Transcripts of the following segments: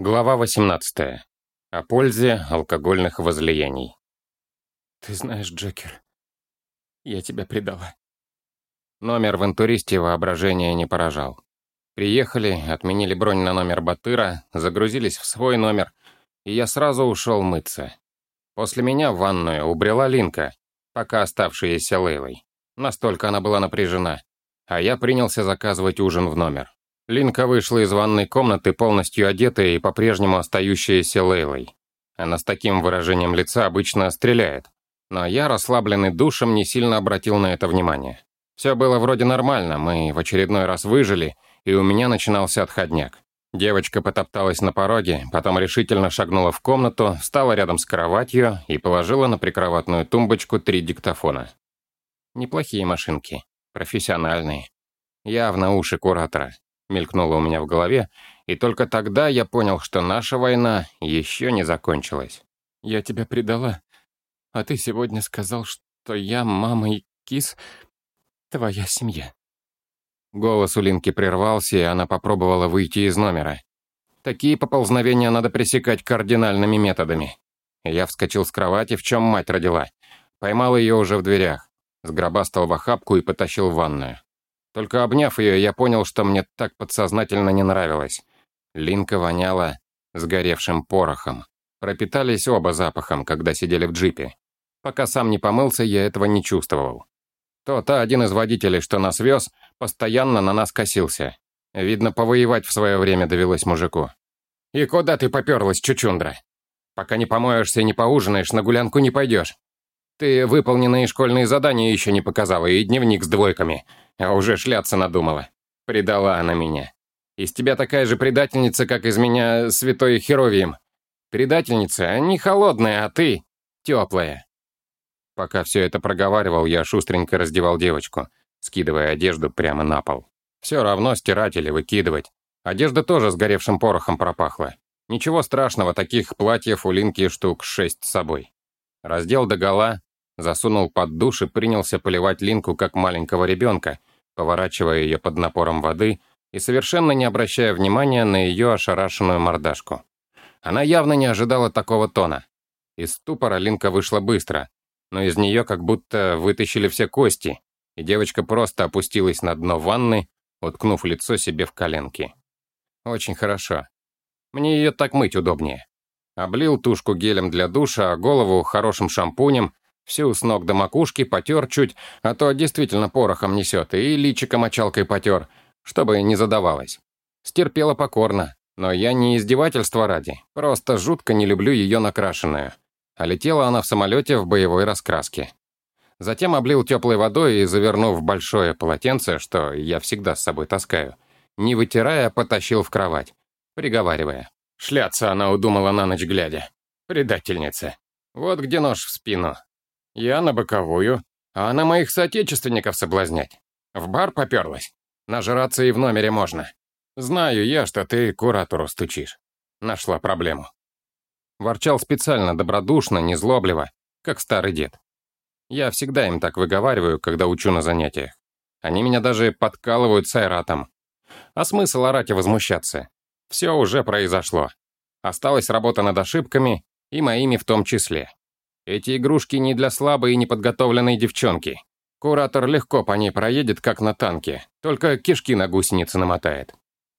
Глава 18. О пользе алкогольных возлияний. «Ты знаешь, Джекер, я тебя предала». Номер в интуристе воображения не поражал. Приехали, отменили бронь на номер Батыра, загрузились в свой номер, и я сразу ушел мыться. После меня в ванную убрела Линка, пока оставшаяся Лейлой. Настолько она была напряжена. А я принялся заказывать ужин в номер. Линка вышла из ванной комнаты, полностью одетая и по-прежнему остающаяся Лейлой. Она с таким выражением лица обычно стреляет. Но я, расслабленный душем, не сильно обратил на это внимание. Все было вроде нормально, мы в очередной раз выжили, и у меня начинался отходняк. Девочка потопталась на пороге, потом решительно шагнула в комнату, встала рядом с кроватью и положила на прикроватную тумбочку три диктофона. Неплохие машинки, профессиональные. Явно уши куратора мелькнуло у меня в голове, и только тогда я понял, что наша война еще не закончилась. «Я тебя предала, а ты сегодня сказал, что я, мама и кис — твоя семья». Голос у Линки прервался, и она попробовала выйти из номера. Такие поползновения надо пресекать кардинальными методами. Я вскочил с кровати, в чем мать родила. Поймал ее уже в дверях. Сгробастал в охапку и потащил в ванную. Только обняв ее, я понял, что мне так подсознательно не нравилось. Линка воняла сгоревшим порохом. Пропитались оба запахом, когда сидели в джипе. Пока сам не помылся, я этого не чувствовал. Тот один из водителей, что нас вез, постоянно на нас косился. Видно, повоевать в свое время довелось мужику. «И куда ты поперлась, чучундра? Пока не помоешься и не поужинаешь, на гулянку не пойдешь. Ты выполненные школьные задания еще не показала, и дневник с двойками. А уже шляться надумала. Предала она меня. Из тебя такая же предательница, как из меня святой Херовием. Предательница не холодная, а ты теплая. Пока все это проговаривал, я шустренько раздевал девочку, скидывая одежду прямо на пол. Все равно стирать или выкидывать. Одежда тоже сгоревшим порохом пропахла. Ничего страшного, таких платьев у Линки штук шесть с собой. Раздел догола, засунул под душ и принялся поливать Линку как маленького ребенка, поворачивая ее под напором воды и совершенно не обращая внимания на ее ошарашенную мордашку. Она явно не ожидала такого тона. Из ступора Линка вышла быстро, но из нее как будто вытащили все кости, и девочка просто опустилась на дно ванны, уткнув лицо себе в коленки. Очень хорошо. Мне ее так мыть удобнее. Облил тушку гелем для душа, а голову хорошим шампунем, Всю с ног до макушки потер чуть, а то действительно порохом несет, и личико мочалкой потер, чтобы не задавалось. Стерпела покорно, но я не издевательства ради, просто жутко не люблю ее накрашенную. А летела она в самолете в боевой раскраске. Затем облил теплой водой и, завернув большое полотенце, что я всегда с собой таскаю, не вытирая, потащил в кровать, приговаривая. Шляться она удумала на ночь глядя. Предательница. Вот где нож в спину. Я на боковую, а на моих соотечественников соблазнять. В бар поперлась. Нажраться и в номере можно. Знаю я, что ты куратору стучишь. Нашла проблему. Ворчал специально, добродушно, незлобливо, как старый дед. Я всегда им так выговариваю, когда учу на занятиях. Они меня даже подкалывают с айратом. А смысл орать и возмущаться? Все уже произошло. Осталась работа над ошибками, и моими в том числе. Эти игрушки не для слабой и неподготовленной девчонки. Куратор легко по ней проедет, как на танке, только кишки на гусеницы намотает.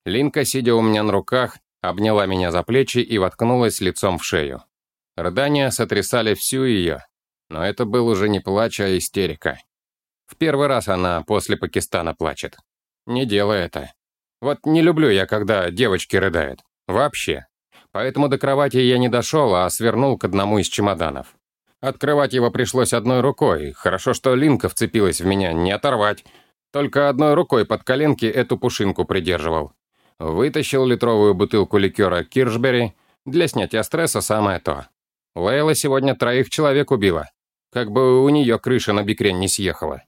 Линка, сидя у меня на руках, обняла меня за плечи и воткнулась лицом в шею. Рыдания сотрясали всю ее, но это был уже не плач, а истерика. В первый раз она после Пакистана плачет. Не делай это. Вот не люблю я, когда девочки рыдают. Вообще. Поэтому до кровати я не дошел, а свернул к одному из чемоданов. Открывать его пришлось одной рукой. Хорошо, что Линка вцепилась в меня, не оторвать. Только одной рукой под коленки эту пушинку придерживал. Вытащил литровую бутылку ликера Киршбери. Для снятия стресса самое то. Лейла сегодня троих человек убила. Как бы у нее крыша на бикрень не съехала.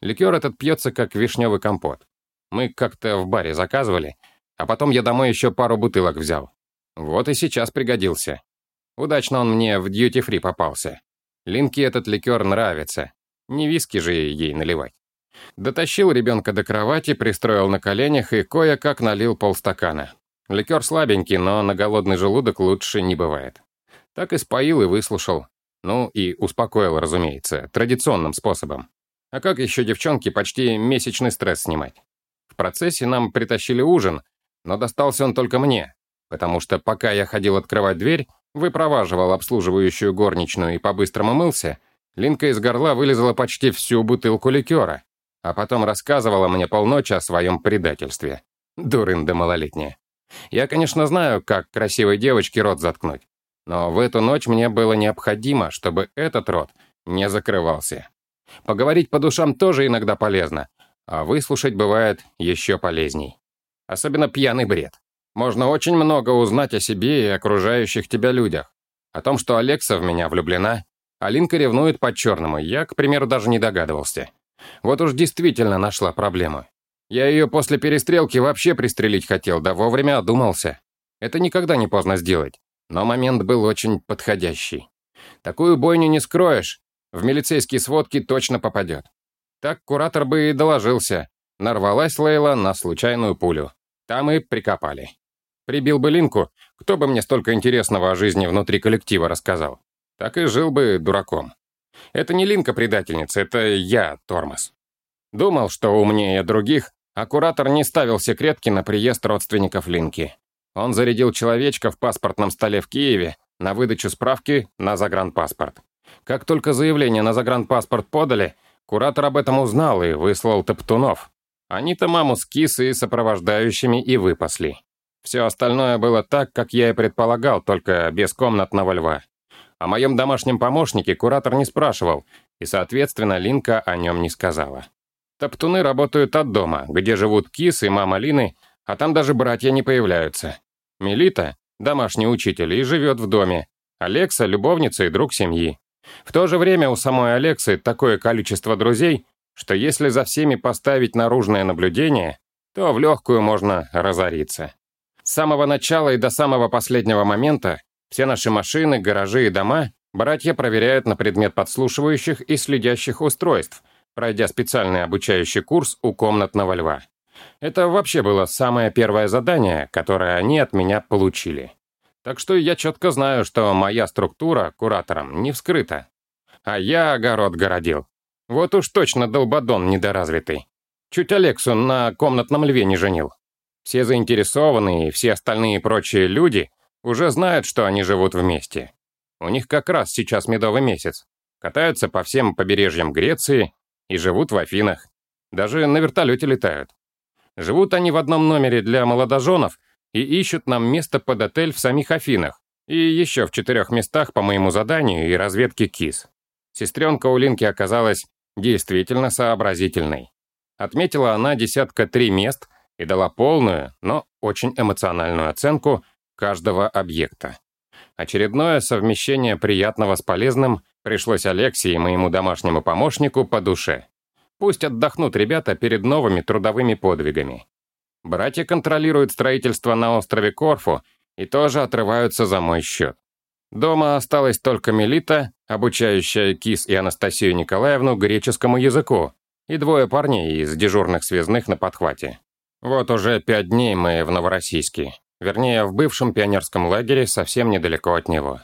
Ликер этот пьется, как вишневый компот. Мы как-то в баре заказывали, а потом я домой еще пару бутылок взял. Вот и сейчас пригодился. Удачно он мне в дьюти-фри попался. Линке этот ликер нравится. Не виски же ей наливать. Дотащил ребенка до кровати, пристроил на коленях и кое-как налил полстакана. Ликер слабенький, но на голодный желудок лучше не бывает. Так и споил и выслушал. Ну и успокоил, разумеется, традиционным способом. А как еще девчонке почти месячный стресс снимать? В процессе нам притащили ужин, но достался он только мне, потому что пока я ходил открывать дверь, выпроваживал обслуживающую горничную и по-быстрому мылся, Линка из горла вылезала почти всю бутылку ликера, а потом рассказывала мне полночи о своем предательстве. Дурында малолетняя. Я, конечно, знаю, как красивой девочке рот заткнуть, но в эту ночь мне было необходимо, чтобы этот рот не закрывался. Поговорить по душам тоже иногда полезно, а выслушать бывает еще полезней. Особенно пьяный бред. Можно очень много узнать о себе и окружающих тебя людях. О том, что Алекса в меня влюблена, Алинка ревнует по-черному, я, к примеру, даже не догадывался. Вот уж действительно нашла проблему. Я ее после перестрелки вообще пристрелить хотел, да вовремя одумался. Это никогда не поздно сделать, но момент был очень подходящий. Такую бойню не скроешь, в милицейские сводки точно попадет. Так куратор бы и доложился. Нарвалась Лейла на случайную пулю. Там и прикопали. Прибил бы Линку, кто бы мне столько интересного о жизни внутри коллектива рассказал. Так и жил бы дураком. Это не Линка предательница, это я тормоз. Думал, что умнее других, а куратор не ставил секретки на приезд родственников Линки. Он зарядил человечка в паспортном столе в Киеве на выдачу справки на загранпаспорт. Как только заявление на загранпаспорт подали, Куратор об этом узнал и выслал топтунов. Они-то маму с кисой сопровождающими и выпасли. Все остальное было так, как я и предполагал, только без комнатного льва. О моем домашнем помощнике куратор не спрашивал, и, соответственно, Линка о нем не сказала. Топтуны работают от дома, где живут кис и мама Лины, а там даже братья не появляются. Мелита — домашний учитель и живет в доме. Алекса — любовница и друг семьи. В то же время у самой Алексы такое количество друзей, что если за всеми поставить наружное наблюдение, то в легкую можно разориться. С самого начала и до самого последнего момента все наши машины, гаражи и дома братья проверяют на предмет подслушивающих и следящих устройств, пройдя специальный обучающий курс у комнатного льва. Это вообще было самое первое задание, которое они от меня получили. Так что я четко знаю, что моя структура куратором не вскрыта. А я огород городил. Вот уж точно долбадон недоразвитый. Чуть Алексу на комнатном льве не женил. Все заинтересованные и все остальные прочие люди уже знают, что они живут вместе. У них как раз сейчас медовый месяц. Катаются по всем побережьям Греции и живут в Афинах. Даже на вертолете летают. Живут они в одном номере для молодоженов и ищут нам место под отель в самих Афинах и еще в четырех местах по моему заданию и разведке КИС. Сестренка у Линки оказалась действительно сообразительной. Отметила она десятка три мест и дала полную, но очень эмоциональную оценку каждого объекта. Очередное совмещение приятного с полезным пришлось Алексею и моему домашнему помощнику по душе. Пусть отдохнут ребята перед новыми трудовыми подвигами. Братья контролируют строительство на острове Корфу и тоже отрываются за мой счет. Дома осталась только Мелита, обучающая Кис и Анастасию Николаевну греческому языку, и двое парней из дежурных связных на подхвате. Вот уже пять дней мы в Новороссийске, вернее, в бывшем пионерском лагере совсем недалеко от него.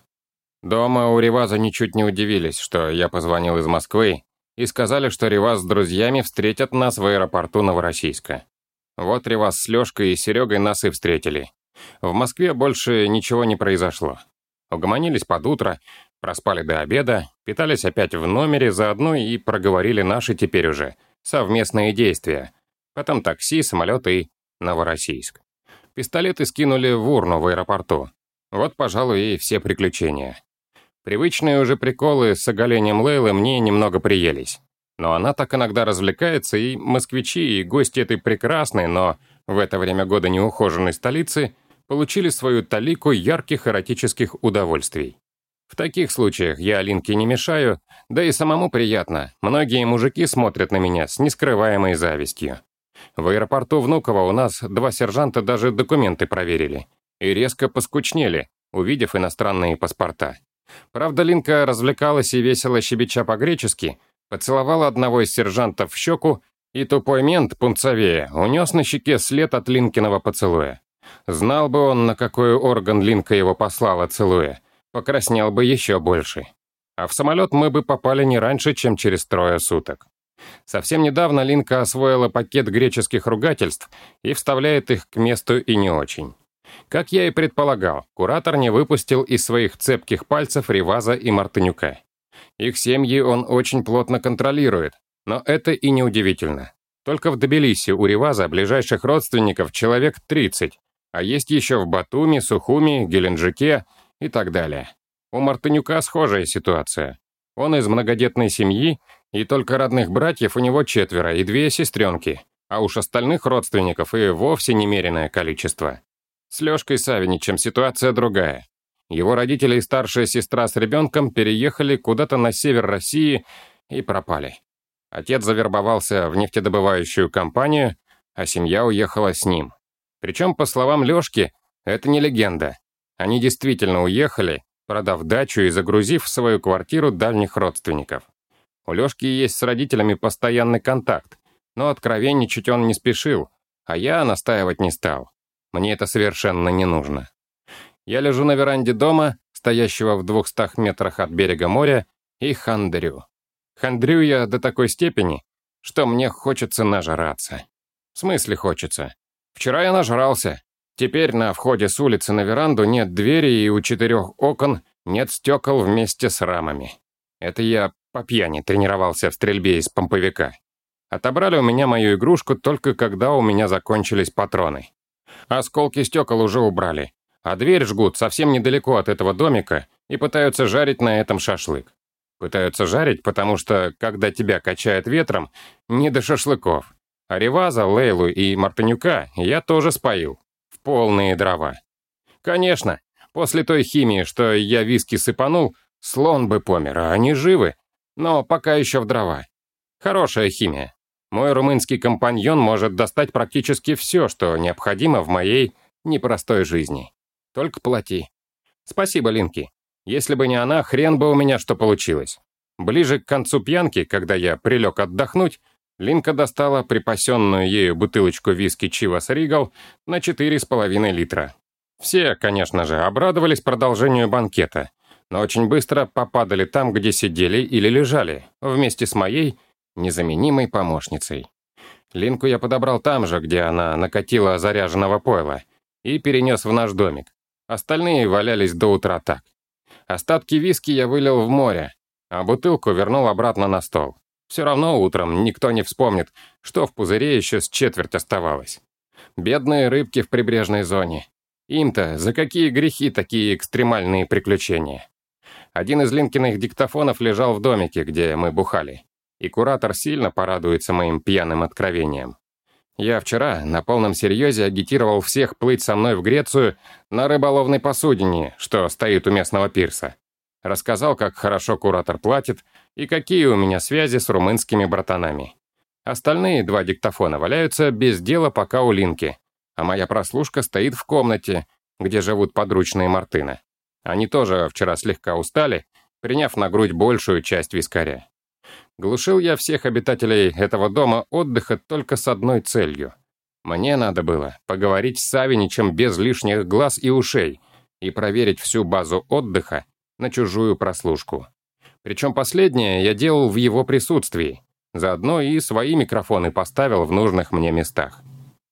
Дома у Реваза ничуть не удивились, что я позвонил из Москвы, и сказали, что Реваз с друзьями встретят нас в аэропорту Новороссийска. Вот Ревас с Лёшкой и Серегой нас и встретили. В Москве больше ничего не произошло. Угомонились под утро, проспали до обеда, питались опять в номере заодно и проговорили наши теперь уже совместные действия. Потом такси, самолет и Новороссийск. Пистолеты скинули в урну в аэропорту. Вот, пожалуй, и все приключения. Привычные уже приколы с оголением Лейлы мне немного приелись. Но она так иногда развлекается, и москвичи, и гости этой прекрасной, но в это время года неухоженной столицы получили свою талику ярких эротических удовольствий. В таких случаях я Алинке не мешаю, да и самому приятно. Многие мужики смотрят на меня с нескрываемой завистью. В аэропорту Внуково у нас два сержанта даже документы проверили. И резко поскучнели, увидев иностранные паспорта. Правда, Линка развлекалась и весело щебеча по-гречески, поцеловала одного из сержантов в щеку, и тупой мент, пунцовее, унес на щеке след от Линкиного поцелуя. Знал бы он, на какой орган Линка его послала, целуя, покраснел бы еще больше. А в самолет мы бы попали не раньше, чем через трое суток. Совсем недавно Линка освоила пакет греческих ругательств и вставляет их к месту и не очень. Как я и предполагал, куратор не выпустил из своих цепких пальцев Риваза и Мартынюка. Их семьи он очень плотно контролирует, но это и не удивительно. Только в Тбилиси у Риваза ближайших родственников человек 30, а есть еще в Батуми, Сухуми, Геленджике и так далее. У Мартынюка схожая ситуация. Он из многодетной семьи, и только родных братьев у него четверо и две сестренки, а уж остальных родственников и вовсе немеренное количество. С Лешкой Савиничем ситуация другая. Его родители и старшая сестра с ребенком переехали куда-то на север России и пропали. Отец завербовался в нефтедобывающую компанию, а семья уехала с ним. Причем, по словам Лешки, это не легенда. Они действительно уехали, продав дачу и загрузив в свою квартиру дальних родственников. У Лешки есть с родителями постоянный контакт, но откровенничать он не спешил, а я настаивать не стал. Мне это совершенно не нужно. Я лежу на веранде дома, стоящего в двухстах метрах от берега моря, и хандрю. Хандрю я до такой степени, что мне хочется нажраться. В смысле хочется? Вчера я нажрался. Теперь на входе с улицы на веранду нет двери и у четырех окон нет стекол вместе с рамами. Это я по пьяни тренировался в стрельбе из помповика. Отобрали у меня мою игрушку только когда у меня закончились патроны. Осколки стекол уже убрали, а дверь жгут совсем недалеко от этого домика и пытаются жарить на этом шашлык. Пытаются жарить, потому что, когда тебя качает ветром, не до шашлыков. А Реваза, Лейлу и Мартынюка я тоже споил. В полные дрова. Конечно, после той химии, что я виски сыпанул, слон бы помер, а они живы, но пока еще в дрова. Хорошая химия. Мой румынский компаньон может достать практически все, что необходимо в моей непростой жизни. Только плати. Спасибо, Линки. Если бы не она, хрен бы у меня что получилось. Ближе к концу пьянки, когда я прилег отдохнуть, Линка достала припасенную ею бутылочку виски Чивас Ригал на 4,5 литра. Все, конечно же, обрадовались продолжению банкета, но очень быстро попадали там, где сидели или лежали, вместе с моей незаменимой помощницей. Линку я подобрал там же, где она накатила заряженного пойла, и перенес в наш домик. Остальные валялись до утра так. Остатки виски я вылил в море, а бутылку вернул обратно на стол. Все равно утром никто не вспомнит, что в пузыре еще с четверть оставалось. Бедные рыбки в прибрежной зоне. Им-то за какие грехи такие экстремальные приключения? Один из Линкиных диктофонов лежал в домике, где мы бухали и куратор сильно порадуется моим пьяным откровениям. Я вчера на полном серьезе агитировал всех плыть со мной в Грецию на рыболовной посудине, что стоит у местного пирса. Рассказал, как хорошо куратор платит и какие у меня связи с румынскими братанами. Остальные два диктофона валяются без дела пока у Линки, а моя прослушка стоит в комнате, где живут подручные Мартына. Они тоже вчера слегка устали, приняв на грудь большую часть вискаря. Глушил я всех обитателей этого дома отдыха только с одной целью. Мне надо было поговорить с Савиничем без лишних глаз и ушей и проверить всю базу отдыха на чужую прослушку. Причем последнее я делал в его присутствии. Заодно и свои микрофоны поставил в нужных мне местах.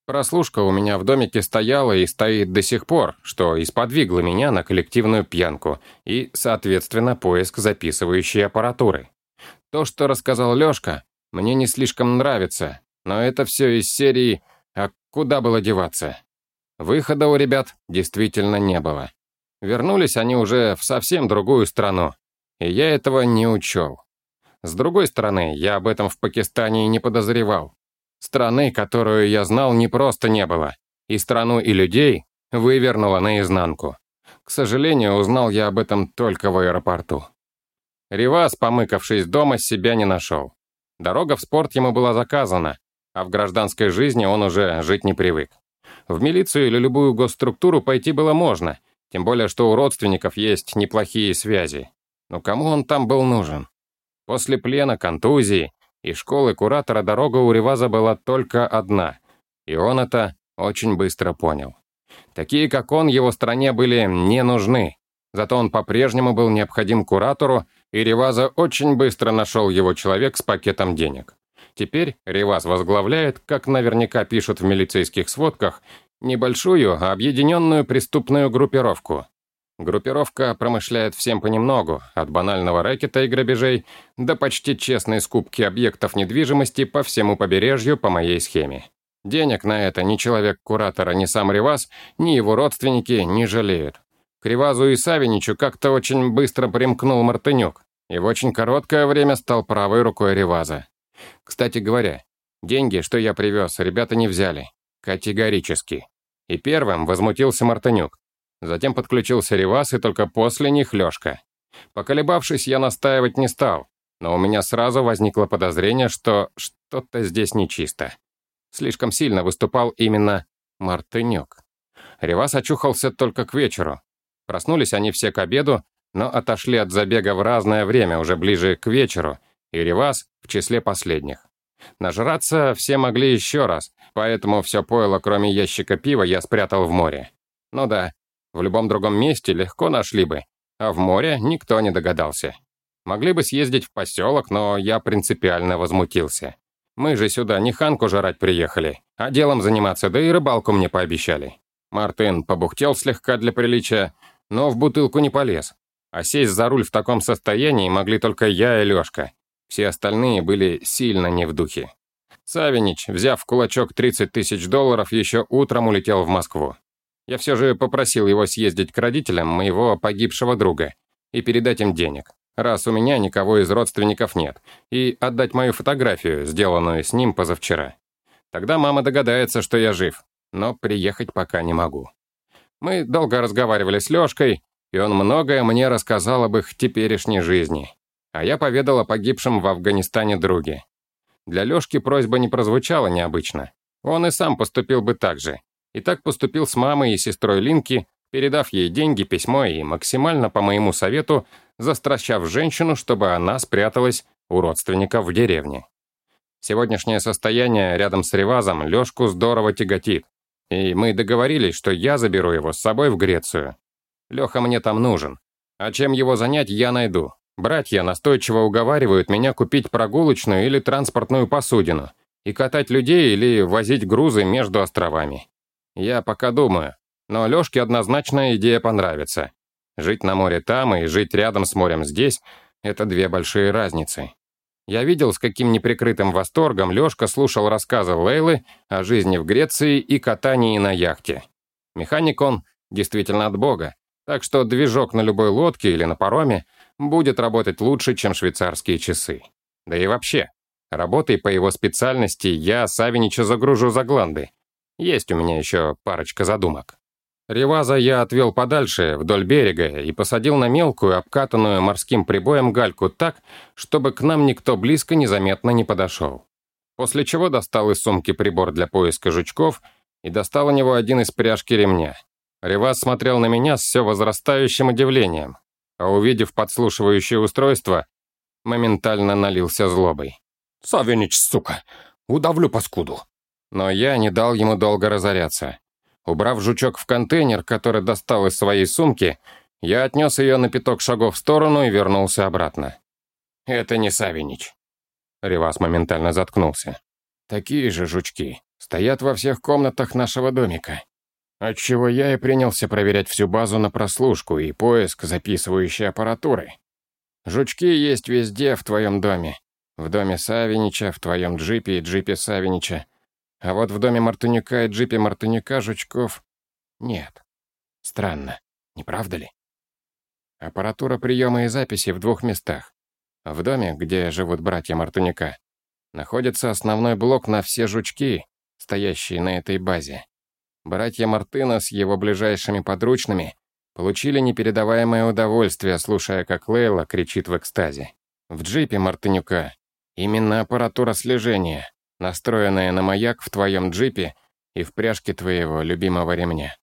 Прослушка у меня в домике стояла и стоит до сих пор, что и сподвигло меня на коллективную пьянку и, соответственно, поиск записывающей аппаратуры. То, что рассказал Лёшка, мне не слишком нравится, но это все из серии «А куда было деваться?». Выхода у ребят действительно не было. Вернулись они уже в совсем другую страну, и я этого не учел. С другой стороны, я об этом в Пакистане и не подозревал. Страны, которую я знал, не просто не было, и страну и людей вывернуло наизнанку. К сожалению, узнал я об этом только в аэропорту. Ривас, помыкавшись дома, себя не нашел. Дорога в спорт ему была заказана, а в гражданской жизни он уже жить не привык. В милицию или любую госструктуру пойти было можно, тем более, что у родственников есть неплохие связи. Но кому он там был нужен? После плена, контузии и школы куратора дорога у Риваза была только одна, и он это очень быстро понял. Такие, как он, его стране были не нужны. Зато он по-прежнему был необходим куратору, и Реваза очень быстро нашел его человек с пакетом денег. Теперь Реваз возглавляет, как наверняка пишут в милицейских сводках, небольшую, объединенную преступную группировку. Группировка промышляет всем понемногу, от банального рэкета и грабежей до почти честной скупки объектов недвижимости по всему побережью по моей схеме. Денег на это ни человек-куратора, ни сам Реваз, ни его родственники не жалеют. К Ревазу и Савиничу как-то очень быстро примкнул Мартынюк и в очень короткое время стал правой рукой Реваза. Кстати говоря, деньги, что я привез, ребята не взяли. Категорически. И первым возмутился Мартынюк. Затем подключился Ревас, и только после них Лёшка. Поколебавшись, я настаивать не стал, но у меня сразу возникло подозрение, что что-то здесь нечисто. Слишком сильно выступал именно Мартынюк. Ревас очухался только к вечеру. Проснулись они все к обеду, но отошли от забега в разное время, уже ближе к вечеру, и Ревас в числе последних. Нажраться все могли еще раз, поэтому все пойло, кроме ящика пива, я спрятал в море. Ну да, в любом другом месте легко нашли бы, а в море никто не догадался. Могли бы съездить в поселок, но я принципиально возмутился. Мы же сюда не ханку жрать приехали, а делом заниматься, да и рыбалку мне пообещали. Мартын побухтел слегка для приличия, но в бутылку не полез. А сесть за руль в таком состоянии могли только я и Лёшка. Все остальные были сильно не в духе. Савинич, взяв в кулачок 30 тысяч долларов, еще утром улетел в Москву. Я все же попросил его съездить к родителям моего погибшего друга и передать им денег, раз у меня никого из родственников нет, и отдать мою фотографию, сделанную с ним позавчера. Тогда мама догадается, что я жив, но приехать пока не могу. Мы долго разговаривали с Лешкой, и он многое мне рассказал об их теперешней жизни. А я поведал о погибшем в Афганистане друге. Для Лешки просьба не прозвучала необычно. Он и сам поступил бы так же, и так поступил с мамой и сестрой Линки, передав ей деньги, письмо и максимально по моему совету застращав женщину, чтобы она спряталась у родственников в деревне. Сегодняшнее состояние рядом с Ревазом Лешку здорово тяготит, и мы договорились, что я заберу его с собой в Грецию. Леха мне там нужен, а чем его занять, я найду. Братья настойчиво уговаривают меня купить прогулочную или транспортную посудину и катать людей или возить грузы между островами. Я пока думаю, но Лёшке однозначно идея понравится. Жить на море там и жить рядом с морем здесь — это две большие разницы. Я видел, с каким неприкрытым восторгом Лёшка слушал рассказы Лейлы о жизни в Греции и катании на яхте. Механик он действительно от бога, так что движок на любой лодке или на пароме будет работать лучше, чем швейцарские часы. Да и вообще, работой по его специальности я Савинича загружу за гланды, есть у меня еще парочка задумок. Реваза я отвел подальше, вдоль берега, и посадил на мелкую, обкатанную морским прибоем гальку так, чтобы к нам никто близко незаметно не подошел. После чего достал из сумки прибор для поиска жучков и достал у него один из пряжки ремня. Реваз смотрел на меня с все возрастающим удивлением, а увидев подслушивающее устройство, моментально налился злобой. «Савинич, сука! Удавлю паскуду!» Но я не дал ему долго разоряться. Убрав жучок в контейнер, который достал из своей сумки, я отнес ее на пяток шагов в сторону и вернулся обратно. «Это не Савинич». Ревас моментально заткнулся. «Такие же жучки стоят во всех комнатах нашего домика. Отчего я и принялся проверять всю базу на прослушку и поиск записывающей аппаратуры. Жучки есть везде в твоем доме. В доме Савинича, в твоем джипе и джипе Савинича. А вот в доме Мартынюка и джипе Мартынюка жучков нет. Странно, не правда ли? Аппаратура приема и записи в двух местах. В доме, где живут братья Мартынюка, находится основной блок на все жучки, стоящие на этой базе. Братья Мартына с его ближайшими подручными получили непередаваемое удовольствие, слушая, как Лейла кричит в экстазе. В джипе Мартынюка именно аппаратура слежения, настроенная на маяк в твоем джипе и в пряжке твоего любимого ремня.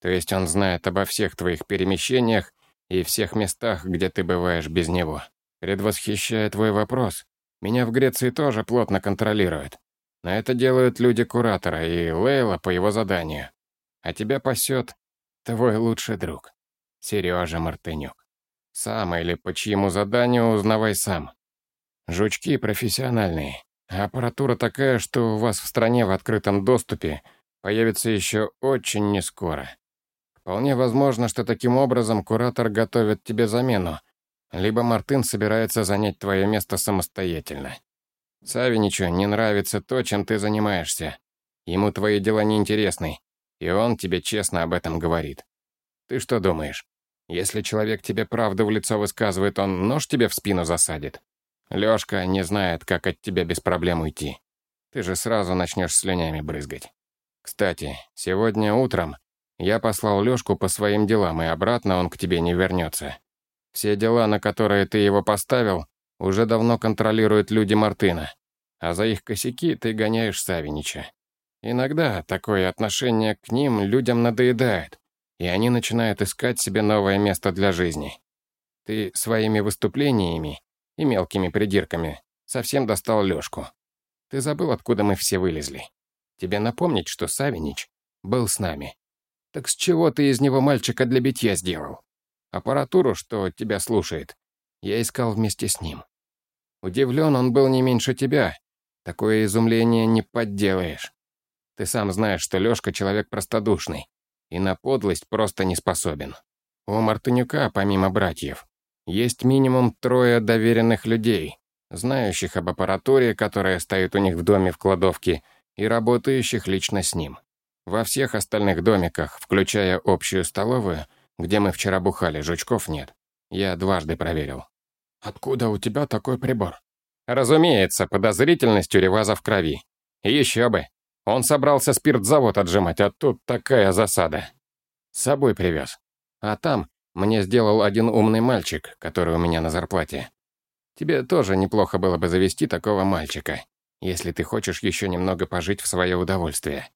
То есть он знает обо всех твоих перемещениях и всех местах, где ты бываешь без него. Предвосхищая твой вопрос, меня в Греции тоже плотно контролируют. Но это делают люди Куратора и Лейла по его заданию. а тебя пасет твой лучший друг, Сережа Мартынюк. Сам или по чьему заданию узнавай сам. Жучки профессиональные, аппаратура такая, что у вас в стране в открытом доступе появится еще очень нескоро. Вполне возможно, что таким образом куратор готовит тебе замену, либо Мартын собирается занять твое место самостоятельно. Савиничу не нравится то, чем ты занимаешься. Ему твои дела не интересны, и он тебе честно об этом говорит. Ты что думаешь? Если человек тебе правду в лицо высказывает, он нож тебе в спину засадит? Лёшка не знает, как от тебя без проблем уйти. Ты же сразу начнешь слюнями брызгать. Кстати, сегодня утром я послал Лёшку по своим делам, и обратно он к тебе не вернется. Все дела, на которые ты его поставил, уже давно контролируют люди Мартына, а за их косяки ты гоняешь Савинича. Иногда такое отношение к ним людям надоедает, и они начинают искать себе новое место для жизни. Ты своими выступлениями и мелкими придирками совсем достал Лёшку. Ты забыл, откуда мы все вылезли. Тебе напомнить, что Савинич был с нами. Так с чего ты из него мальчика для битья сделал? Аппаратуру, что тебя слушает, я искал вместе с ним. Удивлен он был не меньше тебя. Такое изумление не подделаешь. Ты сам знаешь, что Лёшка человек простодушный и на подлость просто не способен. У Мартынюка, помимо братьев, есть минимум трое доверенных людей, знающих об аппаратуре, которая стоит у них в доме в кладовке, и работающих лично с ним. Во всех остальных домиках, включая общую столовую, где мы вчера бухали, жучков нет. Я дважды проверил. «Откуда у тебя такой прибор?» Разумеется, подозрительность у Реваза в крови. Еще бы. Он собрался спиртзавод отжимать, а тут такая засада. С собой привез. А там мне сделал один умный мальчик, который у меня на зарплате. Тебе тоже неплохо было бы завести такого мальчика, если ты хочешь еще немного пожить в свое удовольствие.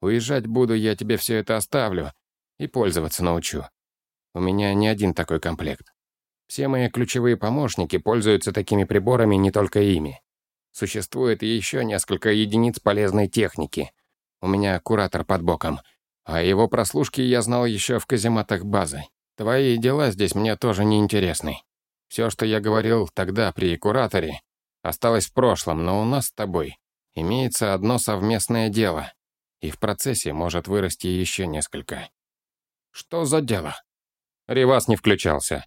Уезжать буду, я тебе все это оставлю и пользоваться научу. У меня не один такой комплект. Все мои ключевые помощники пользуются такими приборами не только ими. Существует еще несколько единиц полезной техники. У меня куратор под боком, а его прослушки я знал еще в казематах базы. Твои дела здесь мне тоже не интересны. Все, что я говорил тогда при кураторе, осталось в прошлом, но у нас с тобой имеется одно совместное дело, и в процессе может вырасти еще несколько. Что за дело? Ривас не включался.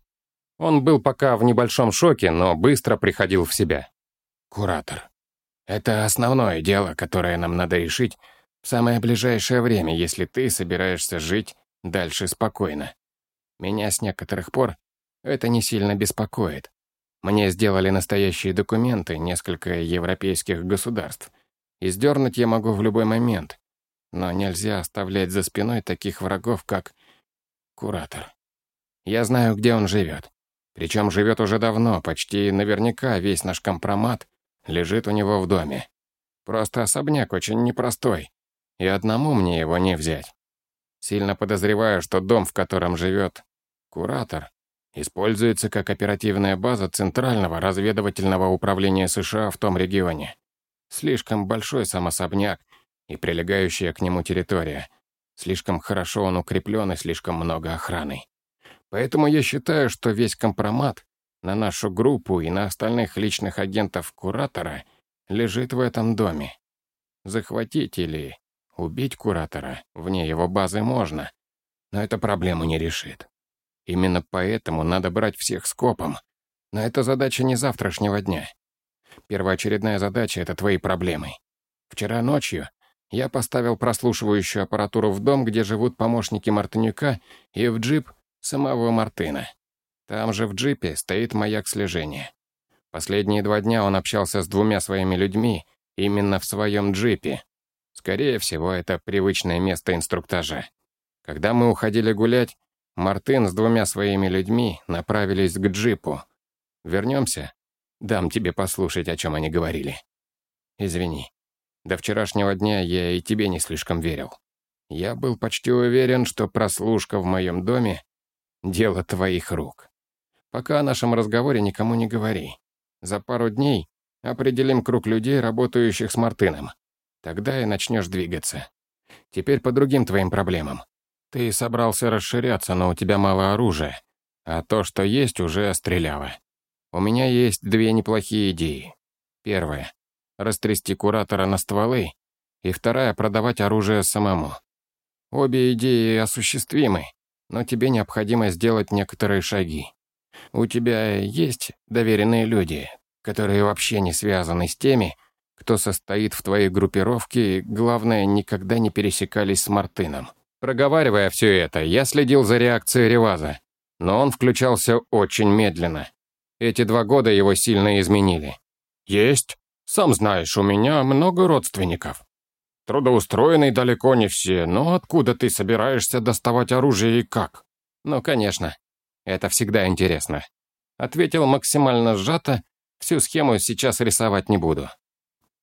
Он был пока в небольшом шоке, но быстро приходил в себя. Куратор. Это основное дело, которое нам надо решить в самое ближайшее время, если ты собираешься жить дальше спокойно. Меня с некоторых пор это не сильно беспокоит. Мне сделали настоящие документы несколько европейских государств. И сдернуть я могу в любой момент. Но нельзя оставлять за спиной таких врагов, как Куратор. Я знаю, где он живет. Причем живет уже давно, почти наверняка весь наш компромат лежит у него в доме. Просто особняк очень непростой, и одному мне его не взять. Сильно подозреваю, что дом, в котором живет Куратор используется как оперативная база Центрального разведывательного управления США в том регионе. Слишком большой сам особняк и прилегающая к нему территория. Слишком хорошо он укреплен и слишком много охраны. Поэтому я считаю, что весь компромат на нашу группу и на остальных личных агентов Куратора лежит в этом доме. Захватить или убить Куратора вне его базы можно, но это проблему не решит. Именно поэтому надо брать всех скопом. Но это задача не завтрашнего дня. Первоочередная задача — это твои проблемы. Вчера ночью я поставил прослушивающую аппаратуру в дом, где живут помощники Мартынюка, и в джип самого Мартына. Там же в джипе стоит маяк слежения. Последние два дня он общался с двумя своими людьми именно в своем джипе. Скорее всего, это привычное место инструктажа. Когда мы уходили гулять, Мартын с двумя своими людьми направились к джипу. Вернемся? Дам тебе послушать, о чем они говорили. Извини. До вчерашнего дня я и тебе не слишком верил. Я был почти уверен, что прослушка в моем доме — дело твоих рук. Пока о нашем разговоре никому не говори. За пару дней определим круг людей, работающих с Мартыном. Тогда и начнешь двигаться. Теперь по другим твоим проблемам. Ты собрался расширяться, но у тебя мало оружия. А то, что есть, уже стреляло. У меня есть две неплохие идеи. Первая — растрясти куратора на стволы, и вторая — продавать оружие самому. Обе идеи осуществимы, но тебе необходимо сделать некоторые шаги. У тебя есть доверенные люди, которые вообще не связаны с теми, кто состоит в твоей группировке, и, главное, никогда не пересекались с Мартыном. Проговаривая все это, я следил за реакцией Реваза, но он включался очень медленно. Эти два года его сильно изменили. «Есть. Сам знаешь, у меня много родственников. Трудоустроенные далеко не все, но откуда ты собираешься доставать оружие и как?» «Ну, конечно. Это всегда интересно». Ответил максимально сжато, всю схему сейчас рисовать не буду.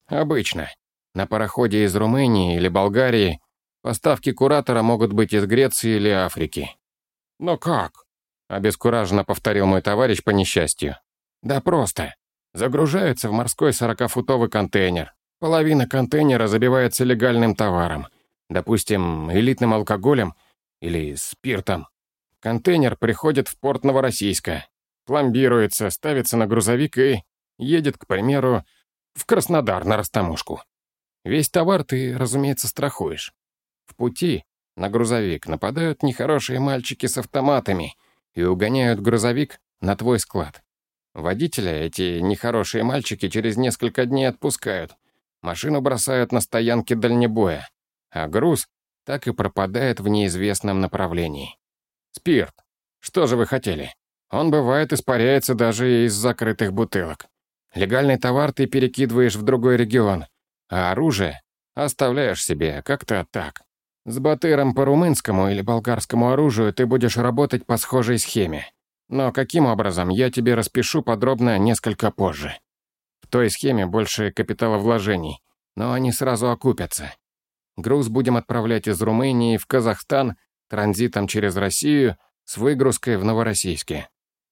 Обычно. На пароходе из Румынии или Болгарии поставки куратора могут быть из Греции или Африки. «Но как?» Обескураженно повторил мой товарищ по несчастью. Да просто. Загружается в морской сорокафутовый контейнер. Половина контейнера забивается легальным товаром. Допустим, элитным алкоголем или спиртом. Контейнер приходит в порт Новороссийска, пломбируется, ставится на грузовик и едет, к примеру, в Краснодар на растаможку. Весь товар ты, разумеется, страхуешь. В пути на грузовик нападают нехорошие мальчики с автоматами — и угоняют грузовик на твой склад. Водителя эти нехорошие мальчики через несколько дней отпускают. Машину бросают на стоянке дальнебоя, а груз так и пропадает в неизвестном направлении. Спирт. Что же вы хотели? Он бывает испаряется даже из закрытых бутылок. Легальный товар ты перекидываешь в другой регион, а оружие оставляешь себе как-то так. С батыром по румынскому или болгарскому оружию ты будешь работать по схожей схеме. Но каким образом, я тебе распишу подробно несколько позже. В той схеме больше капиталовложений, но они сразу окупятся. Груз будем отправлять из Румынии в Казахстан транзитом через Россию с выгрузкой в Новороссийске.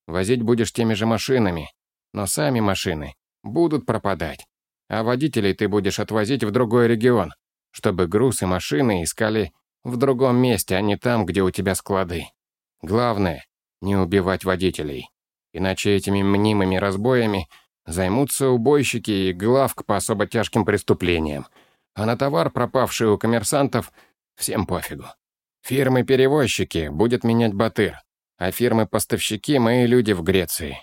Возить будешь теми же машинами, но сами машины будут пропадать, а водителей ты будешь отвозить в другой регион, чтобы груз и машины искали в другом месте, а не там, где у тебя склады. Главное — не убивать водителей. Иначе этими мнимыми разбоями займутся убойщики и главк по особо тяжким преступлениям. А на товар, пропавший у коммерсантов, всем пофигу. Фирмы-перевозчики будет менять Батыр, а фирмы-поставщики — мои люди в Греции.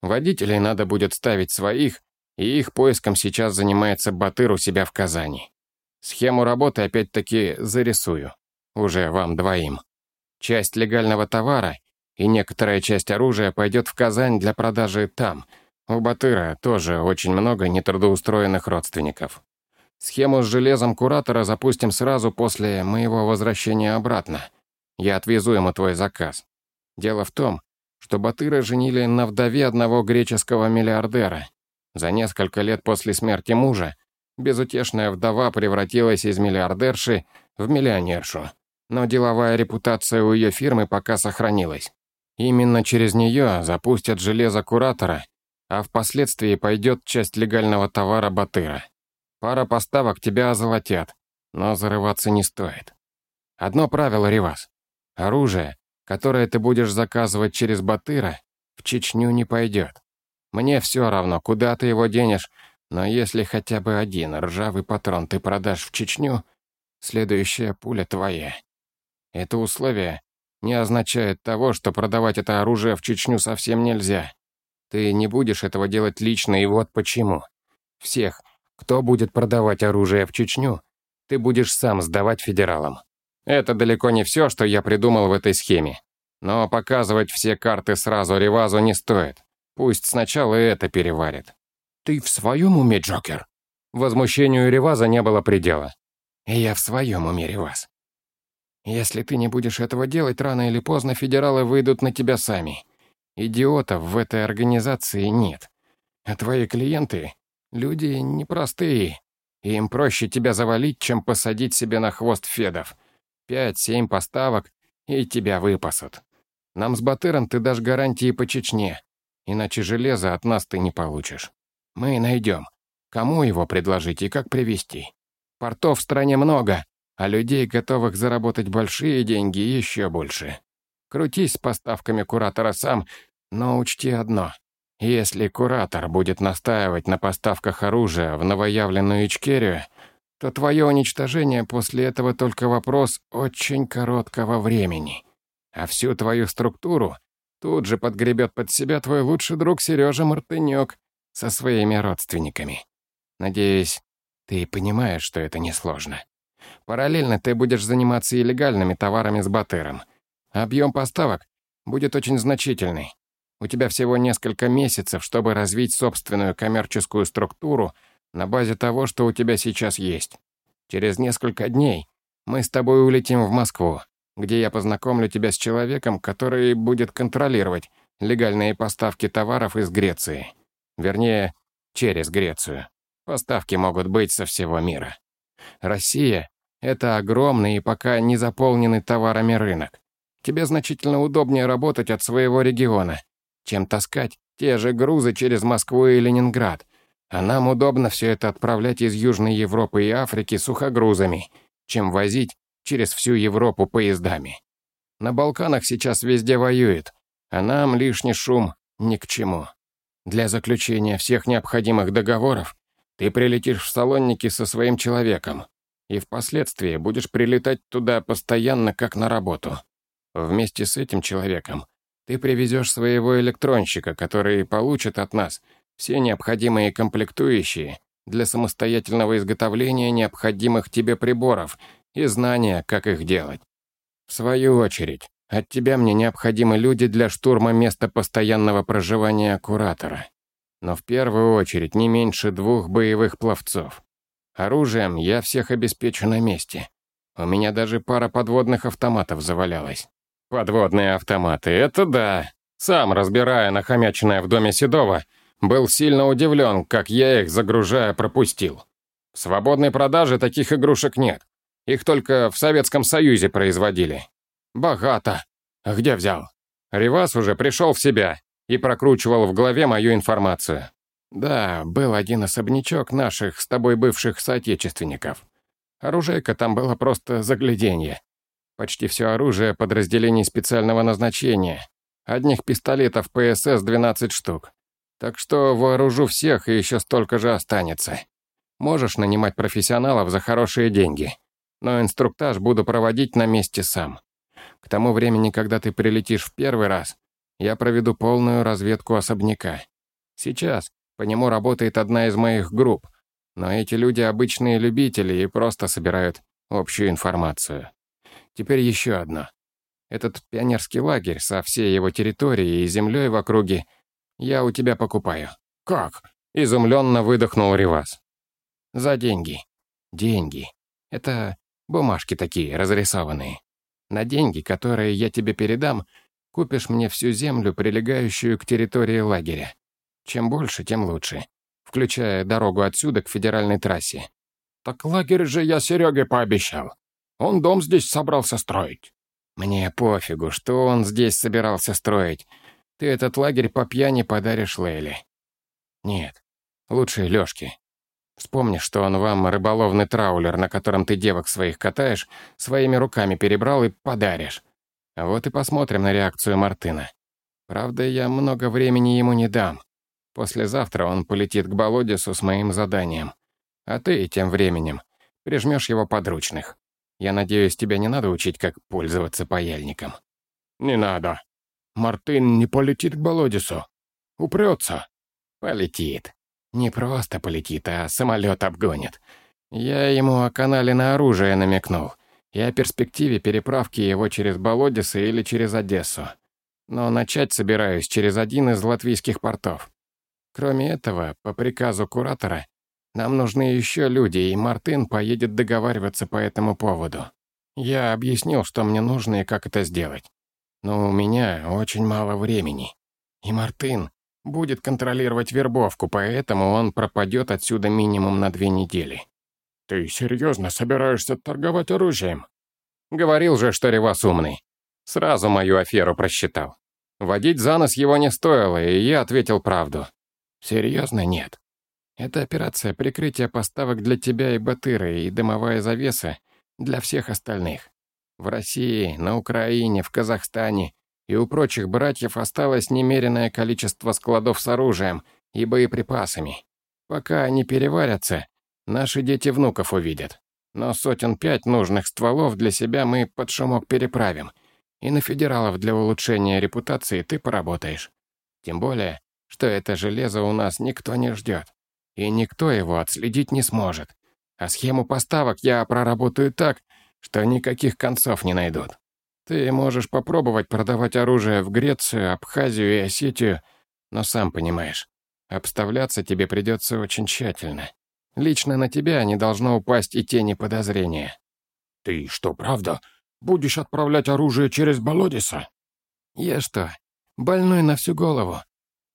Водителей надо будет ставить своих, и их поиском сейчас занимается Батыр у себя в Казани. Схему работы опять-таки зарисую. Уже вам двоим. Часть легального товара и некоторая часть оружия пойдет в Казань для продажи там. У Батыра тоже очень много нетрудоустроенных родственников. Схему с железом куратора запустим сразу после моего возвращения обратно. Я отвезу ему твой заказ. Дело в том, что Батыра женили на вдове одного греческого миллиардера. За несколько лет после смерти мужа Безутешная вдова превратилась из миллиардерши в миллионершу. Но деловая репутация у ее фирмы пока сохранилась. Именно через нее запустят железо куратора, а впоследствии пойдет часть легального товара Батыра. Пара поставок тебя озолотят, но зарываться не стоит. Одно правило, Ривас. Оружие, которое ты будешь заказывать через Батыра, в Чечню не пойдет. Мне все равно, куда ты его денешь, но если хотя бы один ржавый патрон ты продашь в Чечню, следующая пуля твоя. Это условие не означает того, что продавать это оружие в Чечню совсем нельзя. Ты не будешь этого делать лично, и вот почему. Всех, кто будет продавать оружие в Чечню, ты будешь сам сдавать федералам. Это далеко не все, что я придумал в этой схеме. Но показывать все карты сразу Ревазу не стоит. Пусть сначала это переварит. «Ты в своем уме, Джокер?» Возмущению Реваза не было предела. «Я в своем уме, Реваз. Если ты не будешь этого делать, рано или поздно федералы выйдут на тебя сами. Идиотов в этой организации нет. А твои клиенты — люди непростые. Им проще тебя завалить, чем посадить себе на хвост федов. Пять-семь поставок, и тебя выпасут. Нам с Батыром ты дашь гарантии по Чечне, иначе железа от нас ты не получишь. Мы найдем. Кому его предложить и как привезти? Портов в стране много, а людей, готовых заработать большие деньги, еще больше. Крутись с поставками куратора сам, но учти одно. Если куратор будет настаивать на поставках оружия в новоявленную Ичкерию, то твое уничтожение после этого только вопрос очень короткого времени. А всю твою структуру тут же подгребет под себя твой лучший друг Сережа Мартынек со своими родственниками. Надеюсь, ты понимаешь, что это несложно. Параллельно ты будешь заниматься и легальными товарами с Батыром. Объем поставок будет очень значительный. У тебя всего несколько месяцев, чтобы развить собственную коммерческую структуру на базе того, что у тебя сейчас есть. Через несколько дней мы с тобой улетим в Москву, где я познакомлю тебя с человеком, который будет контролировать легальные поставки товаров из Греции. Вернее, через Грецию. Поставки могут быть со всего мира. Россия — это огромный и пока не заполненный товарами рынок. Тебе значительно удобнее работать от своего региона, чем таскать те же грузы через Москву и Ленинград. А нам удобно все это отправлять из Южной Европы и Африки сухогрузами, чем возить через всю Европу поездами. На Балканах сейчас везде воюет, а нам лишний шум ни к чему. Для заключения всех необходимых договоров ты прилетишь в Салонники со своим человеком и впоследствии будешь прилетать туда постоянно, как на работу. Вместе с этим человеком ты привезешь своего электронщика, который получит от нас все необходимые комплектующие для самостоятельного изготовления необходимых тебе приборов и знания, как их делать. В свою очередь, от тебя мне необходимы люди для штурма места постоянного проживания куратора. Но в первую очередь не меньше двух боевых пловцов. Оружием я всех обеспечу на месте. У меня даже пара подводных автоматов завалялась. Подводные автоматы, это да. Сам, разбирая нахомяченное в доме Седова, был сильно удивлен, как я их, загружая, пропустил. В свободной продаже таких игрушек нет. Их только в Советском Союзе производили. Богато. Где взял? Ривас уже пришел в себя и прокручивал в голове мою информацию. Да, был один особнячок наших с тобой бывших соотечественников. Оружейка там было просто загляденье. Почти все оружие подразделений специального назначения. Одних пистолетов ПСС 12 штук. Так что вооружу всех, и еще столько же останется. Можешь нанимать профессионалов за хорошие деньги. Но инструктаж буду проводить на месте сам. К тому времени, когда ты прилетишь в первый раз, я проведу полную разведку особняка. Сейчас по нему работает одна из моих групп, но эти люди обычные любители и просто собирают общую информацию. Теперь еще одно. Этот пионерский лагерь со всей его территорией и землей в округе я у тебя покупаю». «Как?» — изумленно выдохнул Ривас. «За деньги. Деньги. Это бумажки такие, разрисованные. На деньги, которые я тебе передам, купишь мне всю землю, прилегающую к территории лагеря. Чем больше, тем лучше, включая дорогу отсюда к федеральной трассе. Так лагерь же я Сереге пообещал. Он дом здесь собрался строить». «Мне пофигу, что он здесь собирался строить. Ты этот лагерь по пьяни подаришь Лейле». «Нет, лучше Лёшке. Вспомни, что он вам рыболовный траулер, на котором ты девок своих катаешь, своими руками перебрал и подаришь. Вот и посмотрим на реакцию Мартына. Правда, я много времени ему не дам. Послезавтра он полетит к Болодису с моим заданием. А ты тем временем прижмешь его подручных. Я надеюсь, тебя не надо учить, как пользоваться паяльником». «Не надо. Мартын не полетит к Болодису. Упрется». «Полетит. Не просто полетит, а самолет обгонит. Я ему о канале на оружие намекнул и о перспективе переправки его через Болодиса или через Одессу. Но начать собираюсь через один из латвийских портов. Кроме этого, по приказу куратора, нам нужны еще люди, и Мартын поедет договариваться по этому поводу. Я объяснил, что мне нужно и как это сделать. Но у меня очень мало времени. И Мартын будет контролировать вербовку, поэтому он пропадет отсюда минимум на две недели. «Ты серьезно собираешься торговать оружием?» Говорил же, что Ревас умный. Сразу мою аферу просчитал. Водить за нос его не стоило, и я ответил правду. «Серьезно, нет. Это операция прикрытия поставок для тебя и Батыры, и дымовая завеса для всех остальных. В России, на Украине, в Казахстане и у прочих братьев осталось немеренное количество складов с оружием и боеприпасами. Пока они переварятся, наши дети внуков увидят. Но сотен пять нужных стволов для себя мы под шумок переправим. И на федералов для улучшения репутации ты поработаешь. Тем более, что это железо у нас никто не ждет. И никто его отследить не сможет. А схему поставок я проработаю так, что никаких концов не найдут. Ты можешь попробовать продавать оружие в Грецию, Абхазию и Осетию, но сам понимаешь, обставляться тебе придется очень тщательно. Лично на тебя не должно упасть и тени подозрения. Ты что, правда, будешь отправлять оружие через Болодиса? Я что, больной на всю голову?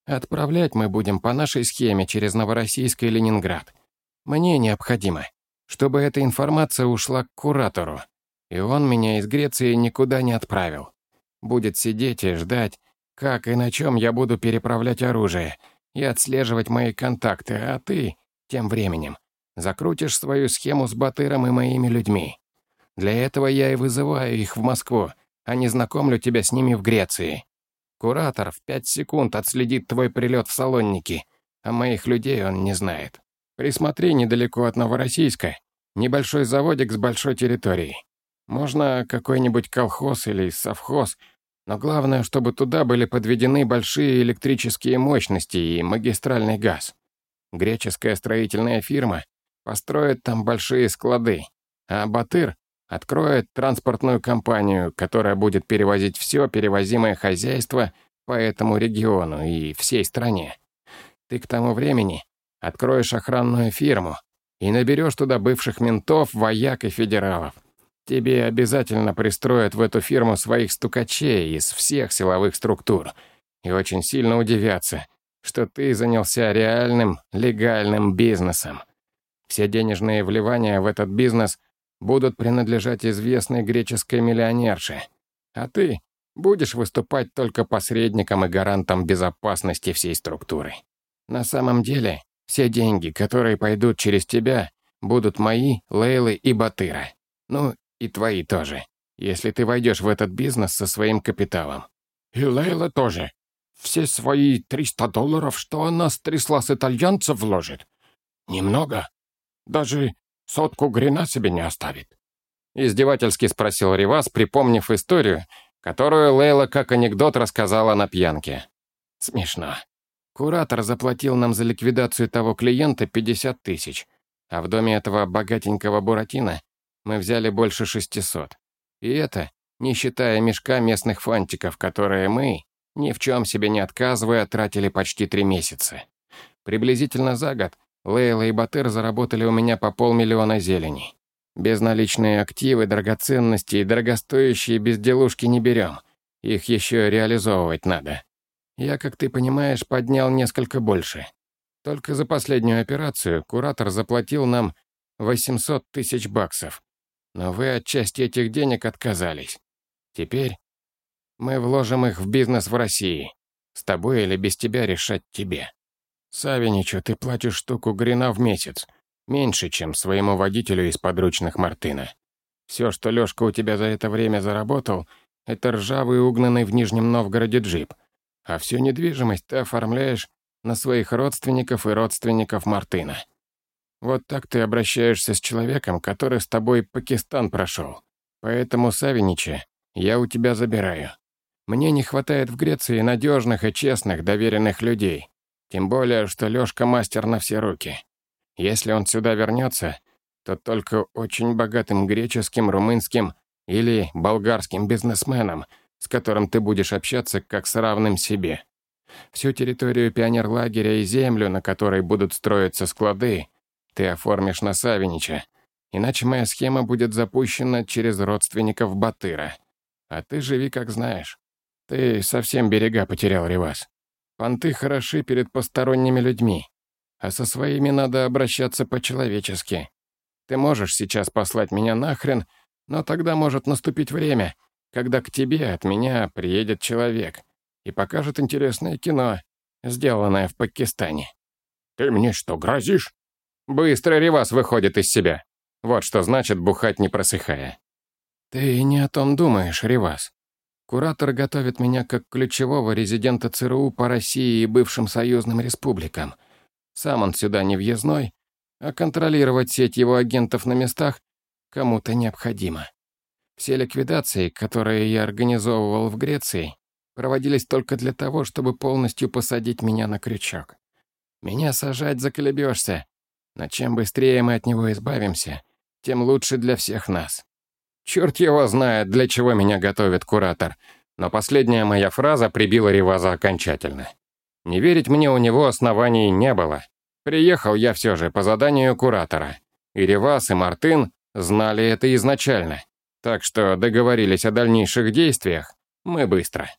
Отправлять мы будем по нашей схеме через Новороссийск и Ленинград. Мне необходимо, чтобы эта информация ушла к куратору, и он меня из Греции никуда не отправил. Будет сидеть и ждать, как и на чем я буду переправлять оружие и отслеживать мои контакты, а ты, тем временем, закрутишь свою схему с Батыром и моими людьми. Для этого я и вызываю их в Москву, а не знакомлю тебя с ними в Греции. Куратор в пять секунд отследит твой прилет в Салонники, а моих людей он не знает. Присмотри недалеко от Новороссийска. Небольшой заводик с большой территорией. Можно какой-нибудь колхоз или совхоз, но главное, чтобы туда были подведены большие электрические мощности и магистральный газ. Греческая строительная фирма построит там большие склады, а Батыр откроет транспортную компанию, которая будет перевозить все перевозимое хозяйство по этому региону и всей стране. Ты к тому времени откроешь охранную фирму и наберешь туда бывших ментов, вояк и федералов. Тебе обязательно пристроят в эту фирму своих стукачей из всех силовых структур и очень сильно удивятся, что ты занялся реальным, легальным бизнесом. Все денежные вливания в этот бизнес будут принадлежать известной греческой миллионерше, а ты будешь выступать только посредником и гарантом безопасности всей структуры. На самом деле, все деньги, которые пойдут через тебя, будут мои, Лейлы и Батыра. Ну, и твои тоже, если ты войдешь в этот бизнес со своим капиталом. И Лейла тоже. Все свои 300 долларов, что она стрясла с итальянцев, вложит. Немного. Даже Сотку грина себе не оставит. Издевательски спросил Ривас, припомнив историю, которую Лейла как анекдот рассказала на пьянке. Смешно. Куратор заплатил нам за ликвидацию того клиента 50 тысяч, а в доме этого богатенького Буратино мы взяли больше 600. И это не считая мешка местных фантиков, которые мы, ни в чем себе не отказывая, тратили почти три месяца. Приблизительно за год Лейла и Батыр заработали у меня по полмиллиона зелени. Безналичные активы, драгоценности и дорогостоящие безделушки не берем. Их еще реализовывать надо. Я, как ты понимаешь, поднял несколько больше. Только за последнюю операцию куратор заплатил нам 800 тысяч баксов. Но вы от части этих денег отказались. Теперь мы вложим их в бизнес в России. С тобой или без тебя решать тебе. Савиничу ты платишь штуку грина в месяц. Меньше, чем своему водителю из подручных Мартына. Все, что Лешка у тебя за это время заработал, это ржавый угнанный в Нижнем Новгороде джип. А всю недвижимость ты оформляешь на своих родственников и родственников Мартына. Вот так ты обращаешься с человеком, который с тобой Пакистан прошел. Поэтому, Савинича, я у тебя забираю. Мне не хватает в Греции надежных и честных, доверенных людей, тем более, что Лёшка мастер на все руки. Если он сюда вернется, то только очень богатым греческим, румынским или болгарским бизнесменом, с которым ты будешь общаться как с равным себе. Всю территорию пионерлагеря и землю, на которой будут строиться склады, ты оформишь на Савинича, иначе моя схема будет запущена через родственников Батыра. А ты живи как знаешь. Ты совсем берега потерял, Ревас. Понты хороши перед посторонними людьми, а со своими надо обращаться по-человечески. Ты можешь сейчас послать меня нахрен, но тогда может наступить время, когда к тебе от меня приедет человек и покажет интересное кино, сделанное в Пакистане. Ты мне что, грозишь? Быстро Ривас выходит из себя. Вот что значит бухать не просыхая. Ты не о том думаешь, Ривас. Куратор готовит меня как ключевого резидента ЦРУ по России и бывшим союзным республикам. Сам он сюда не въездной, а контролировать сеть его агентов на местах кому-то необходимо. Все ликвидации, которые я организовывал в Греции, проводились только для того, чтобы полностью посадить меня на крючок. Меня сажать заколебешься, но чем быстрее мы от него избавимся, тем лучше для всех нас. Черт его знает, для чего меня готовит куратор, но последняя моя фраза прибила Реваза окончательно. Не верить мне у него оснований не было. Приехал я все же по заданию куратора. И Ревас, и Мартын знали это изначально. Так что договорились о дальнейших действиях мы быстро.